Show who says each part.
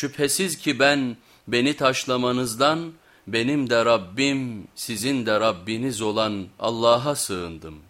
Speaker 1: Şüphesiz ki ben beni taşlamanızdan benim de Rabbim sizin de Rabbiniz olan Allah'a sığındım.''